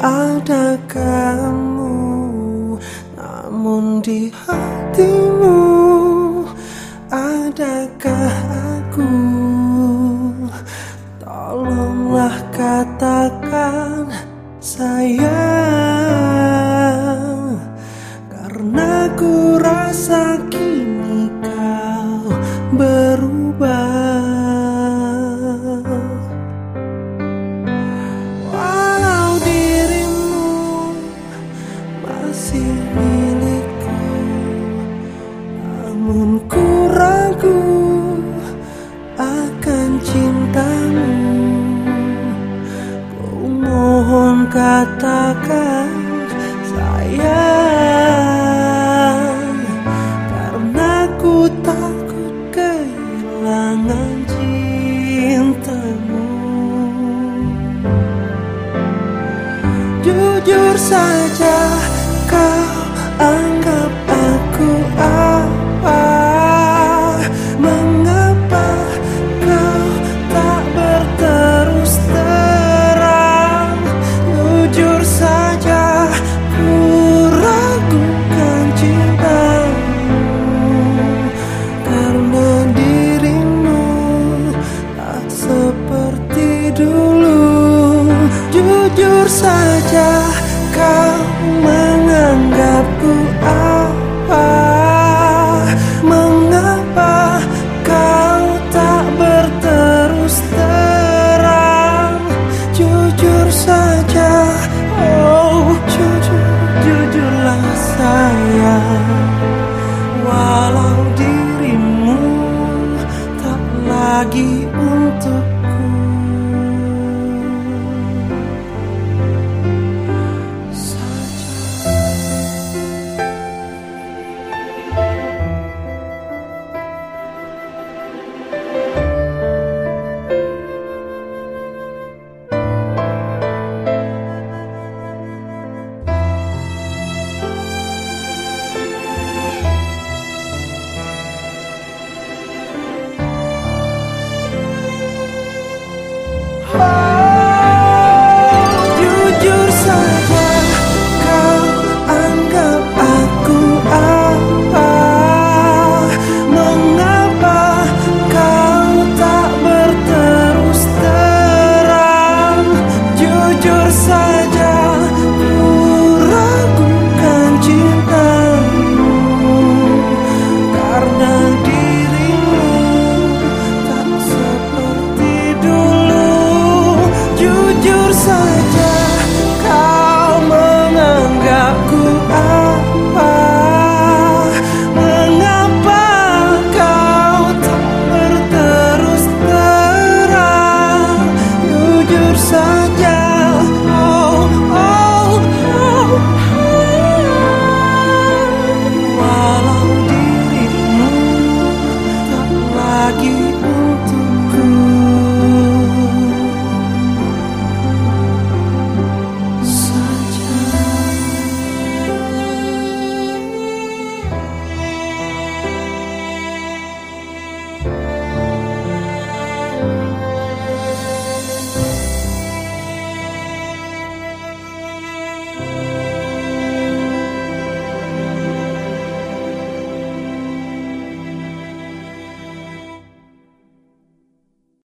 ada kamu Namun di hatimu Adakah milikku. Namun kurangku akan cintamu. Ku mohon katakan sayang Karena ku takut kehilangan cintamu. Jujur saja